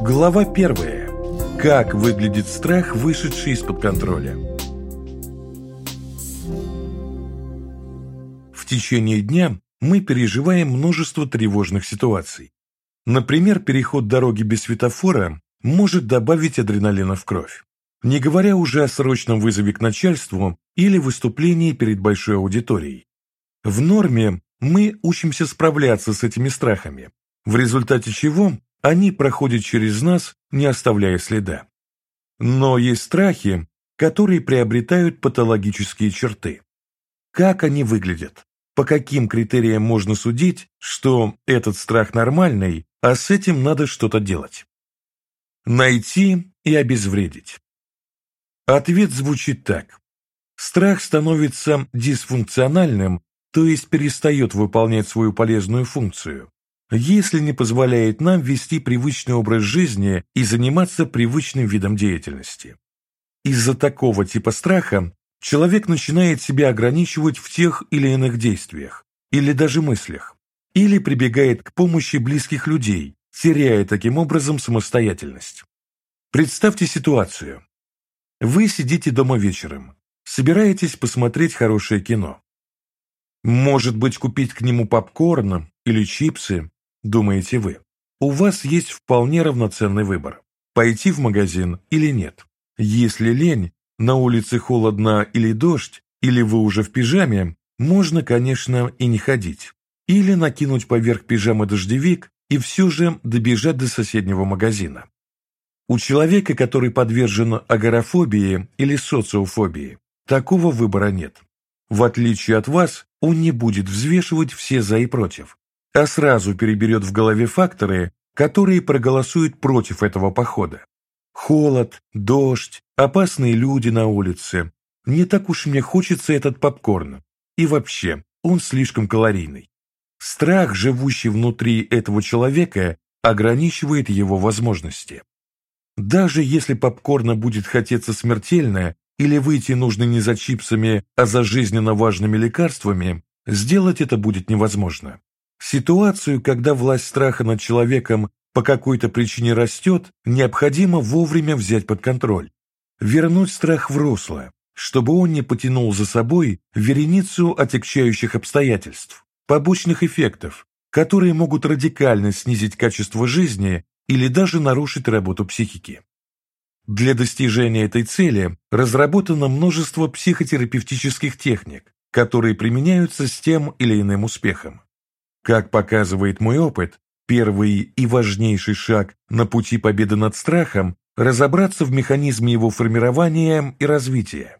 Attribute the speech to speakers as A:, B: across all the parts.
A: Глава первая. Как выглядит страх, вышедший из-под контроля? В течение дня мы переживаем множество тревожных ситуаций. Например, переход дороги без светофора может добавить адреналина в кровь. Не говоря уже о срочном вызове к начальству или выступлении перед большой аудиторией. В норме мы учимся справляться с этими страхами, в результате чего они проходят через нас, не оставляя следа. Но есть страхи, которые приобретают патологические черты. Как они выглядят? По каким критериям можно судить, что этот страх нормальный, а с этим надо что-то делать? Найти и обезвредить. Ответ звучит так. Страх становится дисфункциональным, то есть перестает выполнять свою полезную функцию, если не позволяет нам вести привычный образ жизни и заниматься привычным видом деятельности. Из-за такого типа страха человек начинает себя ограничивать в тех или иных действиях, или даже мыслях, или прибегает к помощи близких людей, теряя таким образом самостоятельность. Представьте ситуацию. Вы сидите дома вечером, собираетесь посмотреть хорошее кино. Может быть, купить к нему попкорн или чипсы, думаете вы. У вас есть вполне равноценный выбор – пойти в магазин или нет. Если лень, на улице холодно или дождь, или вы уже в пижаме, можно, конечно, и не ходить. Или накинуть поверх пижамы дождевик и все же добежать до соседнего магазина. У человека, который подвержен агорафобии или социофобии, такого выбора нет. В отличие от вас, он не будет взвешивать все за и против, а сразу переберет в голове факторы, которые проголосуют против этого похода. Холод, дождь, опасные люди на улице. Не так уж мне хочется этот попкорн. И вообще, он слишком калорийный. Страх, живущий внутри этого человека, ограничивает его возможности. Даже если попкорна будет хотеться смертельно, или выйти нужно не за чипсами, а за жизненно важными лекарствами, сделать это будет невозможно. Ситуацию, когда власть страха над человеком по какой-то причине растет, необходимо вовремя взять под контроль. Вернуть страх в русло, чтобы он не потянул за собой вереницу отягчающих обстоятельств, побочных эффектов, которые могут радикально снизить качество жизни или даже нарушить работу психики. Для достижения этой цели разработано множество психотерапевтических техник, которые применяются с тем или иным успехом. Как показывает мой опыт, первый и важнейший шаг на пути победы над страхом – разобраться в механизме его формирования и развития.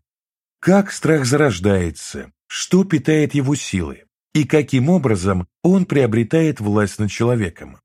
A: Как страх зарождается, что питает его силы, и каким образом он приобретает власть над человеком.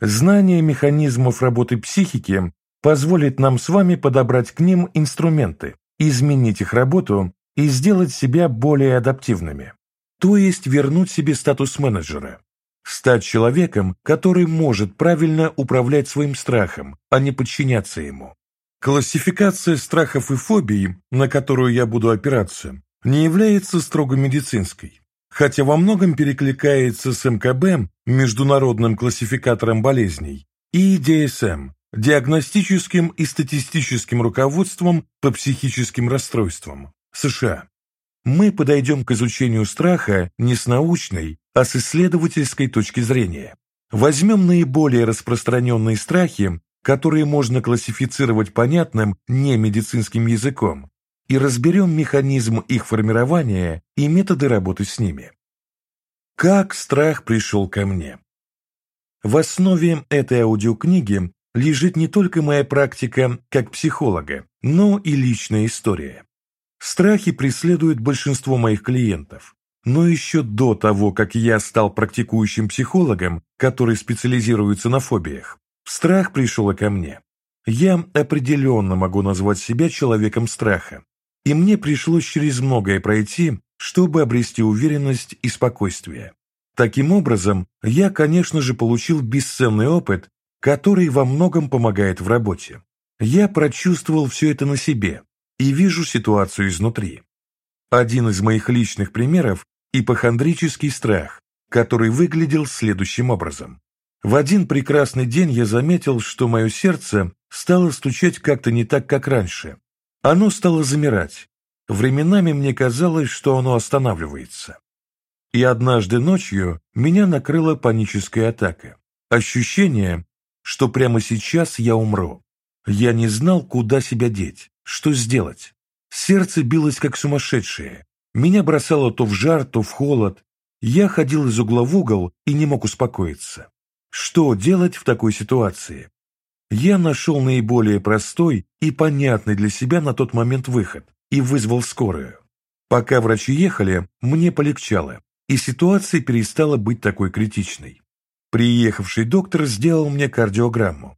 A: Знание механизмов работы психики позволит нам с вами подобрать к ним инструменты, изменить их работу и сделать себя более адаптивными. То есть вернуть себе статус менеджера. Стать человеком, который может правильно управлять своим страхом, а не подчиняться ему. Классификация страхов и фобий, на которую я буду опираться, не является строго медицинской, хотя во многом перекликается с МКБ, международным классификатором болезней, и DSM, диагностическим и статистическим руководством по психическим расстройствам США. Мы подойдем к изучению страха не с научной, а с исследовательской точки зрения. Возьмем наиболее распространенные страхи, которые можно классифицировать понятным немедицинским языком, и разберем механизм их формирования и методы работы с ними. Как страх пришел ко мне? В основе этой аудиокниги лежит не только моя практика как психолога, но и личная история. Страхи преследуют большинство моих клиентов, но еще до того, как я стал практикующим психологом, который специализируется на фобиях, страх пришел и ко мне. Я определенно могу назвать себя человеком страха, и мне пришлось через многое пройти, чтобы обрести уверенность и спокойствие. Таким образом, я, конечно же, получил бесценный опыт который во многом помогает в работе. Я прочувствовал все это на себе и вижу ситуацию изнутри. Один из моих личных примеров – ипохондрический страх, который выглядел следующим образом. В один прекрасный день я заметил, что мое сердце стало стучать как-то не так, как раньше. Оно стало замирать. Временами мне казалось, что оно останавливается. И однажды ночью меня накрыла паническая атака. Ощущение, что прямо сейчас я умру. Я не знал, куда себя деть, что сделать. Сердце билось как сумасшедшее. Меня бросало то в жар, то в холод. Я ходил из угла в угол и не мог успокоиться. Что делать в такой ситуации? Я нашел наиболее простой и понятный для себя на тот момент выход и вызвал скорую. Пока врачи ехали, мне полегчало, и ситуация перестала быть такой критичной. Приехавший доктор сделал мне кардиограмму.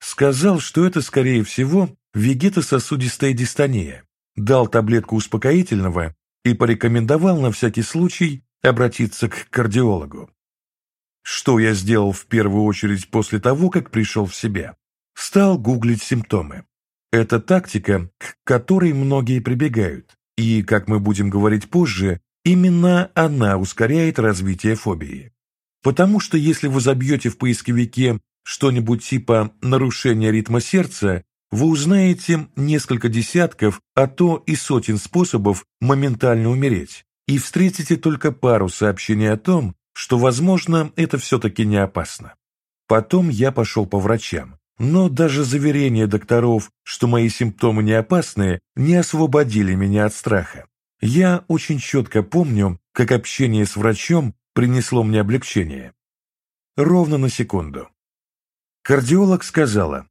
A: Сказал, что это, скорее всего, вегетососудистая дистония, дал таблетку успокоительного и порекомендовал на всякий случай обратиться к кардиологу. Что я сделал в первую очередь после того, как пришел в себя? Стал гуглить симптомы. Это тактика, к которой многие прибегают, и, как мы будем говорить позже, именно она ускоряет развитие фобии. Потому что если вы забьете в поисковике что-нибудь типа «нарушение ритма сердца», вы узнаете несколько десятков, а то и сотен способов моментально умереть, и встретите только пару сообщений о том, что, возможно, это все-таки не опасно. Потом я пошел по врачам, но даже заверения докторов, что мои симптомы не опасны, не освободили меня от страха. Я очень четко помню, как общение с врачом принесло мне облегчение. Ровно на секунду. Кардиолог сказала,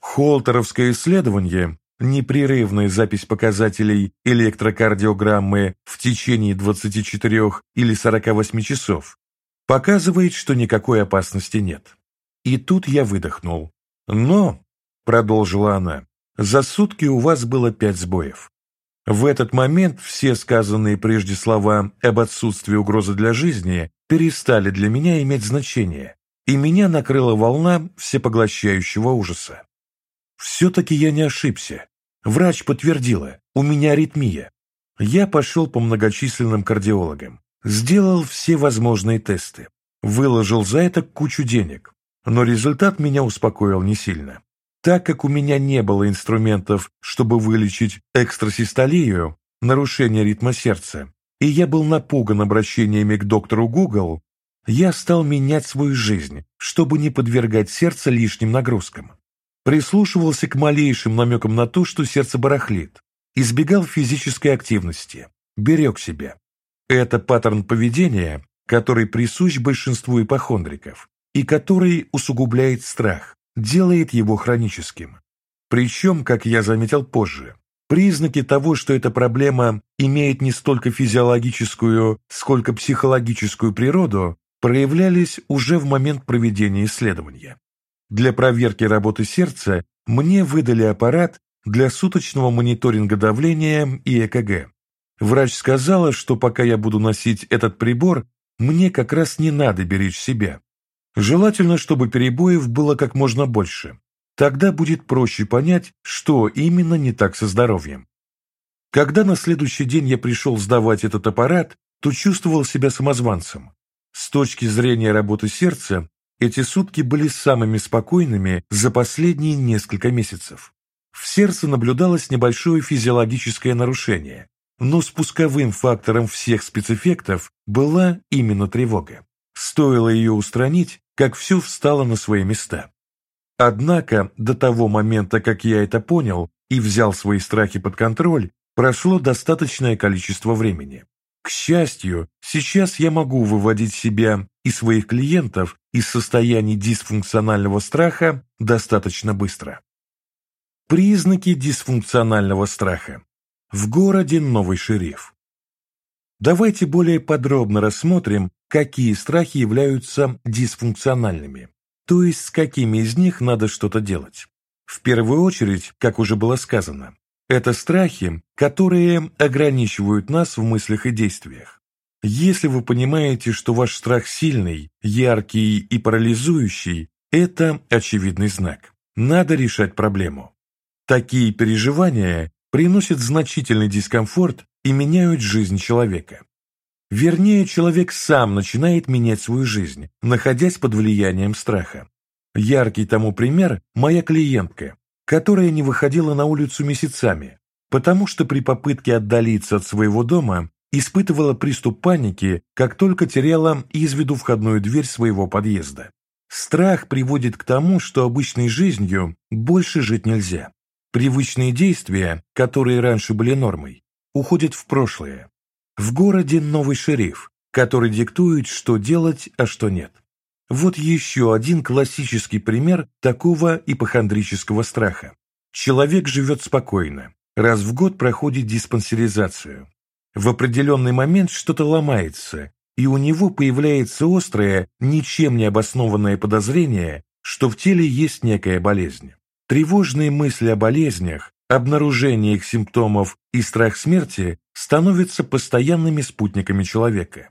A: Холтеровское исследование, непрерывная запись показателей электрокардиограммы в течение 24 или 48 часов, показывает, что никакой опасности нет. И тут я выдохнул. Но, продолжила она, за сутки у вас было пять сбоев. В этот момент все сказанные прежде слова об отсутствии угрозы для жизни перестали для меня иметь значение, и меня накрыла волна всепоглощающего ужаса. Все-таки я не ошибся. Врач подтвердила, у меня аритмия. Я пошел по многочисленным кардиологам, сделал все возможные тесты, выложил за это кучу денег, но результат меня успокоил не сильно. Так как у меня не было инструментов, чтобы вылечить экстрасистолию, нарушение ритма сердца, и я был напуган обращениями к доктору Google, я стал менять свою жизнь, чтобы не подвергать сердце лишним нагрузкам. Прислушивался к малейшим намекам на то, что сердце барахлит, избегал физической активности, берег себя. Это паттерн поведения, который присущ большинству ипохондриков и который усугубляет страх, делает его хроническим. Причем, как я заметил позже, признаки того, что эта проблема имеет не столько физиологическую, сколько психологическую природу, проявлялись уже в момент проведения исследования. Для проверки работы сердца мне выдали аппарат для суточного мониторинга давления и ЭКГ. Врач сказала, что пока я буду носить этот прибор, мне как раз не надо беречь себя, Желательно, чтобы перебоев было как можно больше. Тогда будет проще понять, что именно не так со здоровьем. Когда на следующий день я пришел сдавать этот аппарат, то чувствовал себя самозванцем. С точки зрения работы сердца, эти сутки были самыми спокойными за последние несколько месяцев. В сердце наблюдалось небольшое физиологическое нарушение, но спусковым фактором всех спецэффектов была именно тревога. Стоило ее устранить, как все встало на свои места. Однако до того момента, как я это понял и взял свои страхи под контроль, прошло достаточное количество времени. К счастью, сейчас я могу выводить себя и своих клиентов из состояний дисфункционального страха достаточно быстро. Признаки дисфункционального страха. В городе новый шериф. Давайте более подробно рассмотрим, какие страхи являются дисфункциональными, то есть с какими из них надо что-то делать. В первую очередь, как уже было сказано, это страхи, которые ограничивают нас в мыслях и действиях. Если вы понимаете, что ваш страх сильный, яркий и парализующий, это очевидный знак. Надо решать проблему. Такие переживания приносят значительный дискомфорт и меняют жизнь человека. Вернее, человек сам начинает менять свою жизнь, находясь под влиянием страха. Яркий тому пример – моя клиентка, которая не выходила на улицу месяцами, потому что при попытке отдалиться от своего дома испытывала приступ паники, как только теряла из виду входную дверь своего подъезда. Страх приводит к тому, что обычной жизнью больше жить нельзя. Привычные действия, которые раньше были нормой, уходят в прошлое. В городе новый шериф, который диктует, что делать, а что нет. Вот еще один классический пример такого ипохондрического страха. Человек живет спокойно, раз в год проходит диспансеризацию. В определенный момент что-то ломается, и у него появляется острое, ничем не обоснованное подозрение, что в теле есть некая болезнь. Тревожные мысли о болезнях, обнаружение их симптомов и страх смерти становятся постоянными спутниками человека.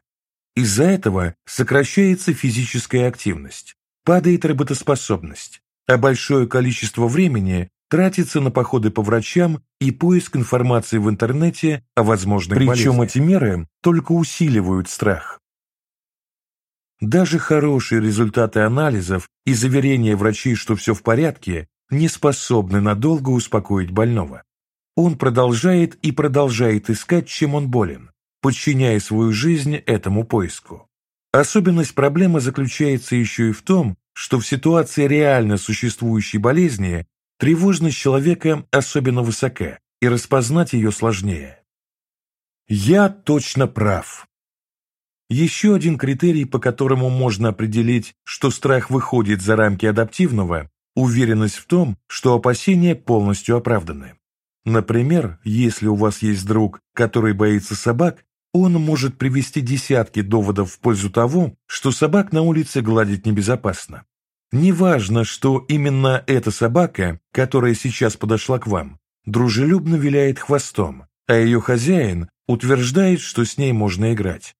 A: Из-за этого сокращается физическая активность, падает работоспособность, а большое количество времени тратится на походы по врачам и поиск информации в интернете о возможных Причем болезнях. Причем эти меры только усиливают страх. Даже хорошие результаты анализов и заверения врачей, что все в порядке, не способны надолго успокоить больного. Он продолжает и продолжает искать, чем он болен, подчиняя свою жизнь этому поиску. Особенность проблемы заключается еще и в том, что в ситуации реально существующей болезни тревожность человека особенно высока, и распознать ее сложнее. Я точно прав. Еще один критерий, по которому можно определить, что страх выходит за рамки адаптивного – уверенность в том, что опасения полностью оправданы. Например, если у вас есть друг, который боится собак, он может привести десятки доводов в пользу того, что собак на улице гладить небезопасно. Неважно, что именно эта собака, которая сейчас подошла к вам, дружелюбно виляет хвостом, а ее хозяин утверждает, что с ней можно играть.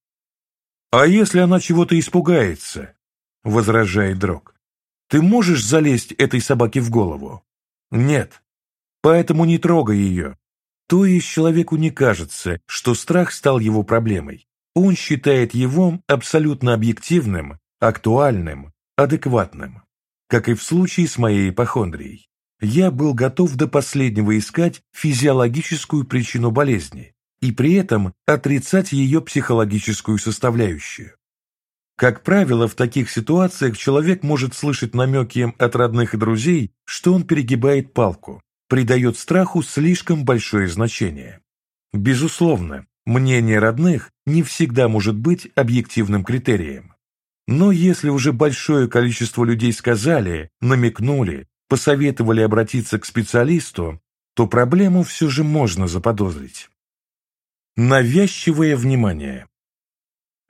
A: «А если она чего-то испугается?» – возражает Дрог. «Ты можешь залезть этой собаке в голову?» «Нет. Поэтому не трогай ее, то есть человеку не кажется, что страх стал его проблемой. Он считает его абсолютно объективным, актуальным, адекватным. Как и в случае с моей ипохондрией. Я был готов до последнего искать физиологическую причину болезни и при этом отрицать ее психологическую составляющую. Как правило, в таких ситуациях человек может слышать намеки от родных и друзей, что он перегибает палку, придает страху слишком большое значение. Безусловно, мнение родных не всегда может быть объективным критерием. Но если уже большое количество людей сказали, намекнули, посоветовали обратиться к специалисту, то проблему все же можно заподозрить. Навязчивое внимание.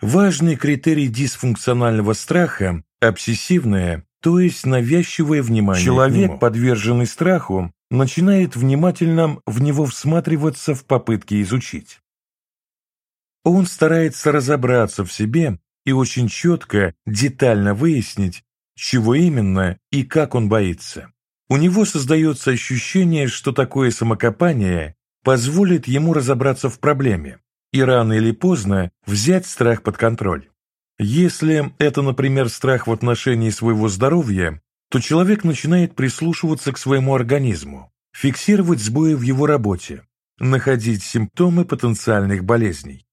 A: Важный критерий дисфункционального страха – обсессивное, то есть навязчивое внимание. Человек, подверженный страху, начинает внимательно в него всматриваться в попытке изучить. Он старается разобраться в себе и очень четко, детально выяснить, чего именно и как он боится. У него создается ощущение, что такое самокопание позволит ему разобраться в проблеме и рано или поздно взять страх под контроль. Если это, например, страх в отношении своего здоровья, то человек начинает прислушиваться к своему организму, фиксировать сбои в его работе, находить симптомы потенциальных болезней.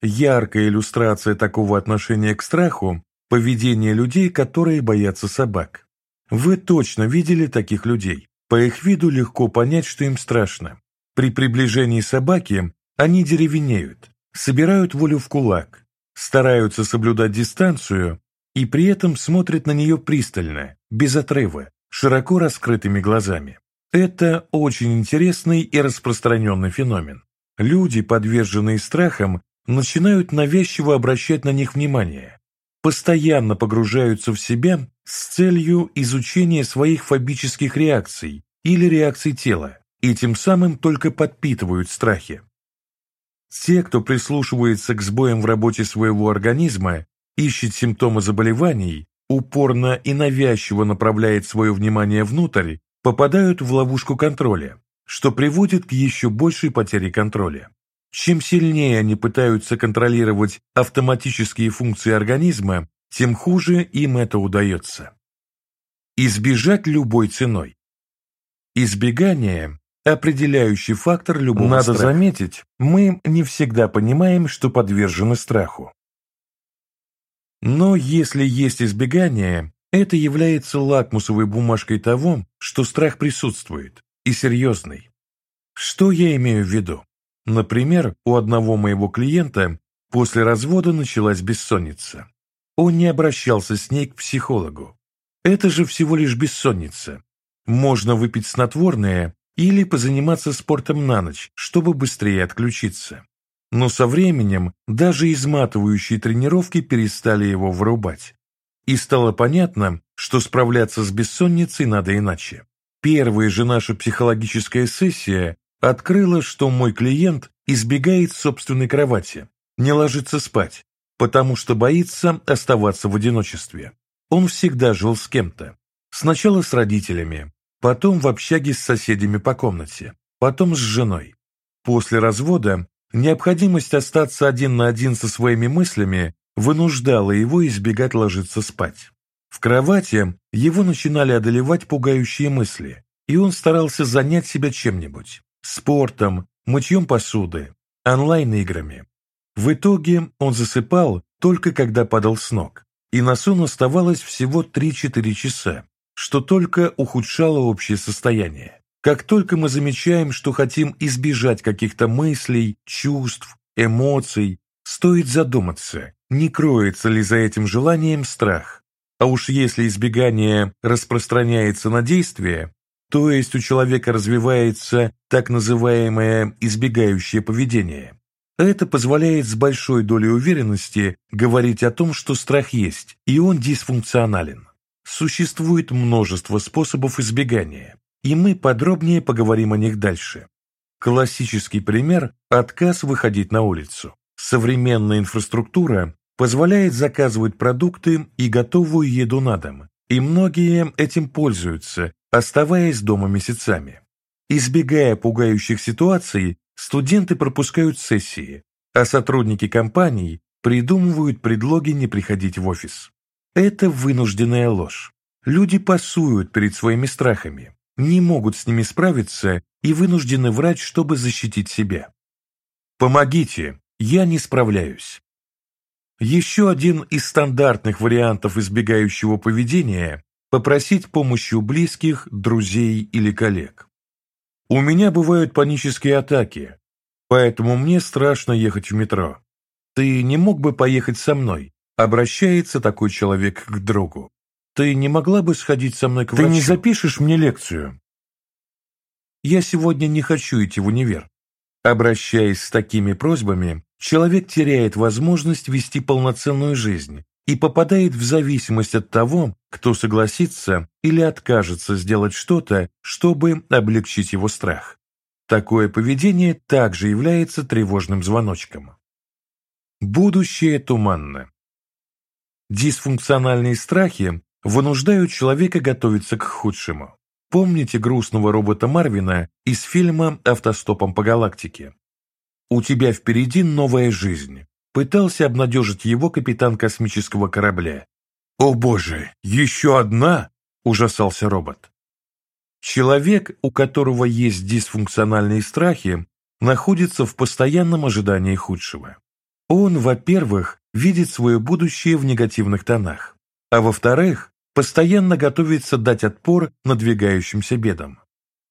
A: Яркая иллюстрация такого отношения к страху – поведение людей, которые боятся собак. Вы точно видели таких людей. По их виду легко понять, что им страшно. При приближении собаки они деревенеют, собирают волю в кулак, стараются соблюдать дистанцию и при этом смотрят на нее пристально, без отрыва, широко раскрытыми глазами. Это очень интересный и распространенный феномен. Люди, подверженные страхам, начинают навязчиво обращать на них внимание, постоянно погружаются в себя с целью изучения своих фобических реакций или реакций тела, и тем самым только подпитывают страхи. Те, кто прислушивается к сбоям в работе своего организма ищет симптомы заболеваний, упорно и навязчиво направляет свое внимание внутрь, попадают в ловушку контроля, что приводит к еще большей потере контроля. чем сильнее они пытаются контролировать автоматические функции организма, тем хуже им это удается. Избежать любой ценой. Избегание – определяющий фактор любого
B: Надо
A: страха.
B: заметить, мы не всегда понимаем, что подвержены страху.
A: Но если есть избегание, это является лакмусовой бумажкой того, что страх присутствует, и серьезный. Что я имею в виду? Например, у одного моего клиента после развода началась бессонница. Он не обращался с ней к психологу. Это же всего лишь бессонница. Можно выпить снотворное или позаниматься спортом на ночь, чтобы быстрее отключиться. Но со временем даже изматывающие тренировки перестали его вырубать. И стало понятно, что справляться с бессонницей надо иначе. Первая же наша психологическая сессия открыла, что мой клиент избегает собственной кровати, не ложится спать, потому что боится оставаться в одиночестве. Он всегда жил с кем-то. Сначала с родителями, потом в общаге с соседями по комнате, потом с женой. После развода необходимость остаться один на один со своими мыслями вынуждала его избегать ложиться спать. В кровати его начинали одолевать пугающие мысли, и он старался занять себя чем-нибудь – спортом, мытьем посуды, онлайн-играми. В итоге он засыпал только когда падал с ног, и на сон оставалось всего 3-4 часа, что только ухудшало общее состояние. Как только мы замечаем, что хотим избежать каких-то мыслей, чувств, эмоций, стоит задуматься, не кроется ли за этим желанием страх. А уж если избегание распространяется на действие, то есть у человека развивается так называемое избегающее поведение, это позволяет с большой долей уверенности говорить о том, что страх есть, и он дисфункционален. Существует множество способов избегания, и мы подробнее поговорим о них дальше. Классический пример – отказ выходить на улицу. Современная инфраструктура позволяет заказывать продукты и готовую еду на дом, и многие этим пользуются, оставаясь дома месяцами. Избегая пугающих ситуаций, студенты пропускают сессии, а сотрудники компаний придумывают предлоги не приходить в офис. Это вынужденная ложь. Люди пасуют перед своими страхами, не могут с ними справиться и вынуждены врать, чтобы защитить себя. Помогите, я не справляюсь. Еще один из стандартных вариантов избегающего поведения – попросить помощи у близких, друзей или коллег. У меня бывают панические атаки, поэтому мне страшно ехать в метро. Ты не мог бы поехать со мной? Обращается такой человек к другу. Ты не могла бы сходить со мной к врачу?
B: Ты не запишешь мне лекцию?
A: Я сегодня не хочу идти в универ. Обращаясь с такими просьбами, человек теряет возможность вести полноценную жизнь и попадает в зависимость от того, кто согласится или откажется сделать что-то, чтобы облегчить его страх. Такое поведение также является тревожным звоночком. Будущее туманно. Дисфункциональные страхи вынуждают человека готовиться к худшему. Помните грустного робота Марвина из фильма «Автостопом по галактике»? «У тебя впереди новая жизнь», пытался обнадежить его капитан космического корабля. «О боже, еще одна?» – ужасался робот. Человек, у которого есть дисфункциональные страхи, находится в постоянном ожидании худшего. Он, во-первых, видит свое будущее в негативных тонах, а во-вторых, постоянно готовится дать отпор надвигающимся бедам.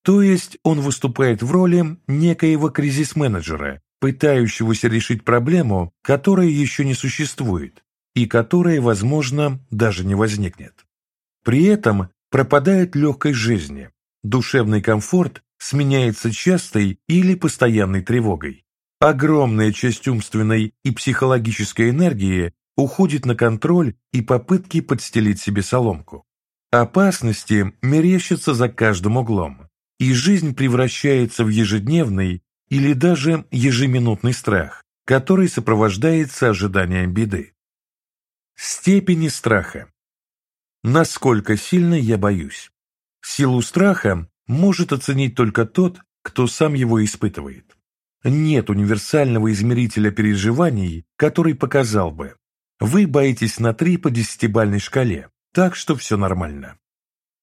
A: То есть он выступает в роли некоего кризис-менеджера, пытающегося решить проблему, которая еще не существует и которая, возможно, даже не возникнет. При этом пропадает легкость жизни, душевный комфорт сменяется частой или постоянной тревогой. Огромная часть умственной и психологической энергии уходит на контроль и попытки подстелить себе соломку. Опасности мерещатся за каждым углом, и жизнь превращается в ежедневный или даже ежеминутный страх, который сопровождается ожиданием беды. Степени страха. Насколько сильно я боюсь? Силу страха может оценить только тот, кто сам его испытывает. Нет универсального измерителя переживаний, который показал бы, вы боитесь на 3 по десятибальной шкале, так что все нормально.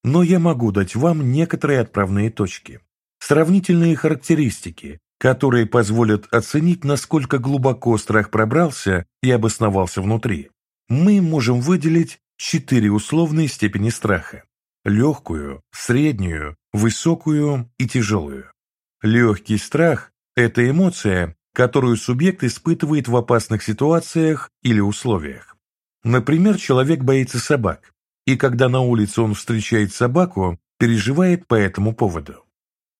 A: Но я могу дать вам некоторые отправные точки, сравнительные характеристики, которые позволят оценить, насколько глубоко страх пробрался и обосновался внутри. Мы можем выделить четыре условные степени страха – легкую, среднюю, высокую и тяжелую. Легкий страх – это эмоция, которую субъект испытывает в опасных ситуациях или условиях. Например, человек боится собак, и когда на улице он встречает собаку, переживает по этому поводу.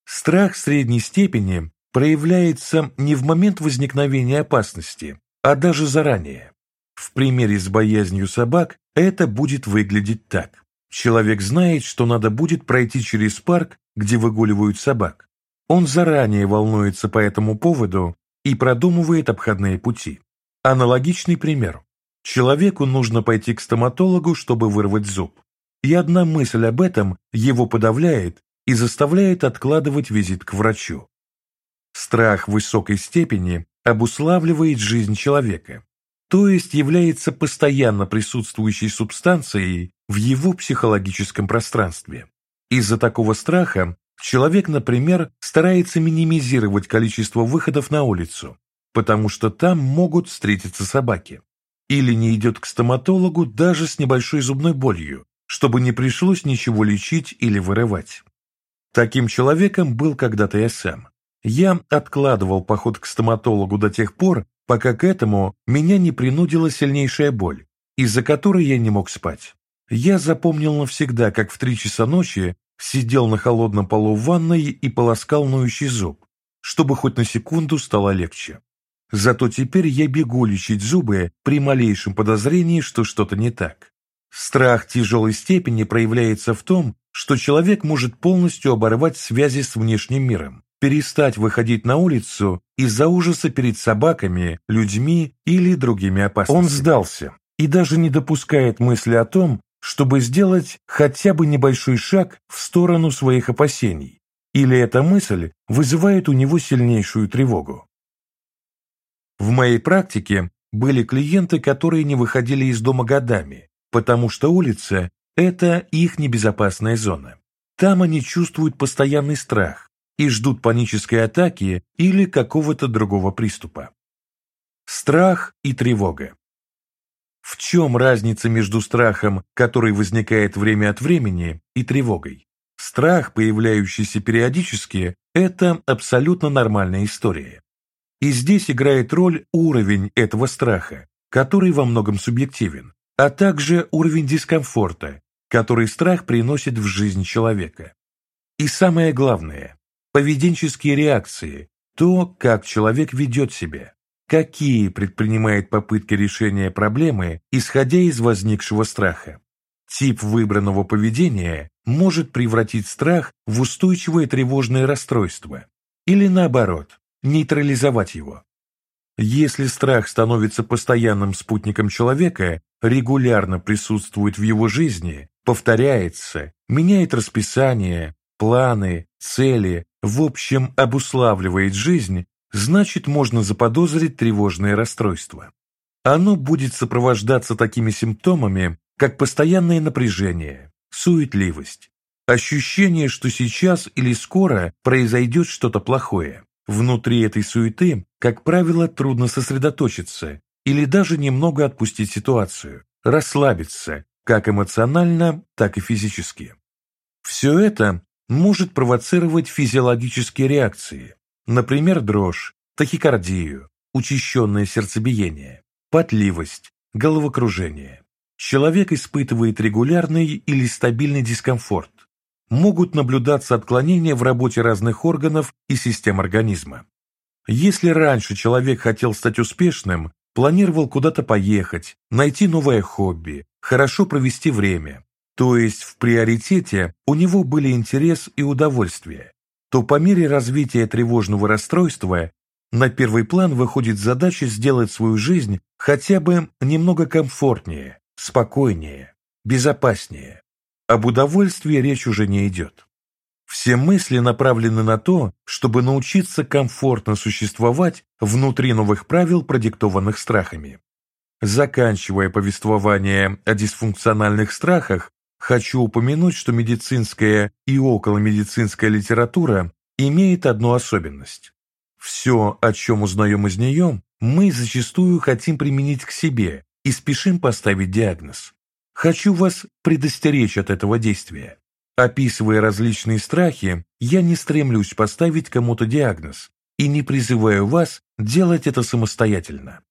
A: Страх средней степени проявляется не в момент возникновения опасности, а даже заранее. В примере с боязнью собак это будет выглядеть так. Человек знает, что надо будет пройти через парк, где выгуливают собак. Он заранее волнуется по этому поводу и продумывает обходные пути. Аналогичный пример. Человеку нужно пойти к стоматологу, чтобы вырвать зуб. И одна мысль об этом его подавляет и заставляет откладывать визит к врачу. Страх высокой степени обуславливает жизнь человека, то есть является постоянно присутствующей субстанцией в его психологическом пространстве. Из-за такого страха человек, например, старается минимизировать количество выходов на улицу, потому что там могут встретиться собаки, или не идет к стоматологу даже с небольшой зубной болью, чтобы не пришлось ничего лечить или вырывать. Таким человеком был когда-то я сам. Я откладывал поход к стоматологу до тех пор, пока к этому меня не принудила сильнейшая боль, из-за которой я не мог спать. Я запомнил навсегда, как в три часа ночи сидел на холодном полу в ванной и полоскал ноющий зуб, чтобы хоть на секунду стало легче. Зато теперь я бегу лечить зубы при малейшем подозрении, что что-то не так. Страх тяжелой степени проявляется в том, что человек может полностью оборвать связи с внешним миром, перестать выходить на улицу из-за ужаса перед собаками, людьми или другими опасностями. Он сдался и даже не допускает мысли о том, чтобы сделать хотя бы небольшой шаг в сторону своих опасений, или эта мысль вызывает у него сильнейшую тревогу. В моей практике были клиенты, которые не выходили из дома годами, потому что улица – это их небезопасная зона. Там они чувствуют постоянный страх, и ждут панической атаки или какого-то другого приступа. Страх и тревога. В чем разница между страхом, который возникает время от времени, и тревогой? Страх, появляющийся периодически, это абсолютно нормальная история. И здесь играет роль уровень этого страха, который во многом субъективен, а также уровень дискомфорта, который страх приносит в жизнь человека. И самое главное, поведенческие реакции, то, как человек ведет себя, какие предпринимает попытки решения проблемы, исходя из возникшего страха. Тип выбранного поведения может превратить страх в устойчивое тревожное расстройство или, наоборот, нейтрализовать его. Если страх становится постоянным спутником человека, регулярно присутствует в его жизни, повторяется, меняет расписание, планы, цели, в общем, обуславливает жизнь, значит, можно заподозрить тревожное расстройство. Оно будет сопровождаться такими симптомами, как постоянное напряжение, суетливость, ощущение, что сейчас или скоро произойдет что-то плохое. Внутри этой суеты, как правило, трудно сосредоточиться или даже немного отпустить ситуацию, расслабиться, как эмоционально, так и физически. Все это может провоцировать физиологические реакции, например, дрожь, тахикардию, учащенное сердцебиение, потливость, головокружение. Человек испытывает регулярный или стабильный дискомфорт. Могут наблюдаться отклонения в работе разных органов и систем организма. Если раньше человек хотел стать успешным, планировал куда-то поехать, найти новое хобби, хорошо провести время, то есть в приоритете у него были интерес и удовольствие, то по мере развития тревожного расстройства на первый план выходит задача сделать свою жизнь хотя бы немного комфортнее, спокойнее, безопаснее. Об удовольствии речь уже не идет. Все мысли направлены на то, чтобы научиться комфортно существовать внутри новых правил, продиктованных страхами. Заканчивая повествование о дисфункциональных страхах, хочу упомянуть, что медицинская и околомедицинская литература имеет одну особенность. Все, о чем узнаем из нее, мы зачастую хотим применить к себе и спешим поставить диагноз. Хочу вас предостеречь от этого действия. Описывая различные страхи, я не стремлюсь поставить кому-то диагноз и не призываю вас делать это самостоятельно.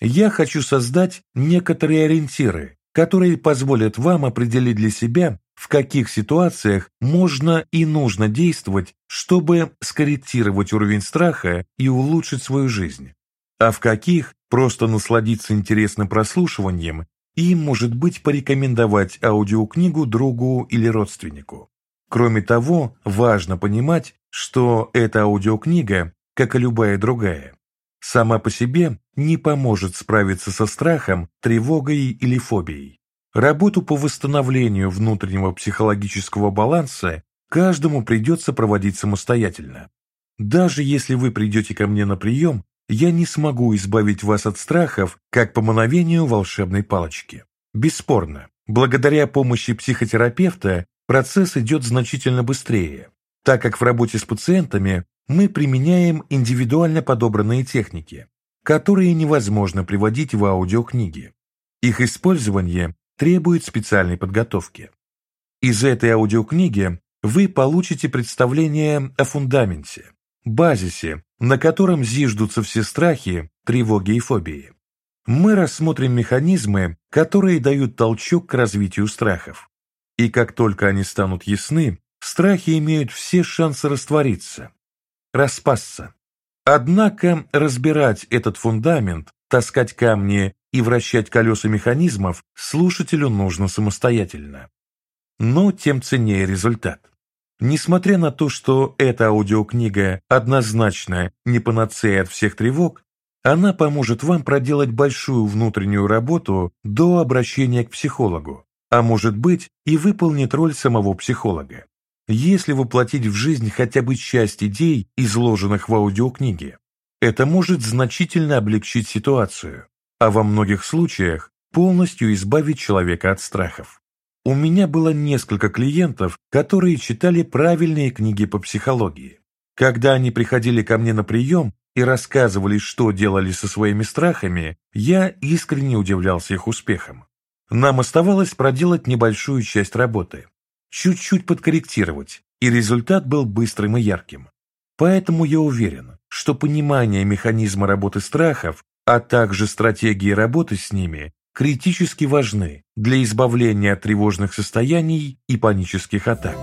A: Я хочу создать некоторые ориентиры, которые позволят вам определить для себя, в каких ситуациях можно и нужно действовать, чтобы скорректировать уровень страха и улучшить свою жизнь, а в каких просто насладиться интересным прослушиванием и, может быть, порекомендовать аудиокнигу другу или родственнику. Кроме того, важно понимать, что эта аудиокнига, как и любая другая, сама по себе не поможет справиться со страхом, тревогой или фобией. Работу по восстановлению внутреннего психологического баланса каждому придется проводить самостоятельно. Даже если вы придете ко мне на прием, я не смогу избавить вас от страхов, как по мановению волшебной палочки. Бесспорно, благодаря помощи психотерапевта процесс идет значительно быстрее, так как в работе с пациентами мы применяем индивидуально подобранные техники, которые невозможно приводить в аудиокниге. Их использование требует специальной подготовки. Из этой аудиокниги вы получите представление о фундаменте, базисе, на котором зиждутся все страхи, тревоги и фобии. Мы рассмотрим механизмы, которые дают толчок к развитию страхов. И как только они станут ясны, страхи имеют все шансы раствориться, распасться. Однако разбирать этот фундамент, таскать камни и вращать колеса механизмов слушателю нужно самостоятельно. Но тем ценнее результат. Несмотря на то, что эта аудиокнига однозначно не панацея от всех тревог, она поможет вам проделать большую внутреннюю работу до обращения к психологу, а может быть и выполнит роль самого психолога. Если воплотить в жизнь хотя бы часть идей, изложенных в аудиокниге, это может значительно облегчить ситуацию, а во многих случаях полностью избавить человека от страхов. У меня было несколько клиентов, которые читали правильные книги по психологии. Когда они приходили ко мне на прием и рассказывали, что делали со своими страхами, я искренне удивлялся их успехам. Нам оставалось проделать небольшую часть работы, чуть-чуть подкорректировать, и результат был быстрым и ярким. Поэтому я уверен, что понимание механизма работы страхов а также стратегии работы с ними критически важны для избавления от тревожных состояний и панических атак.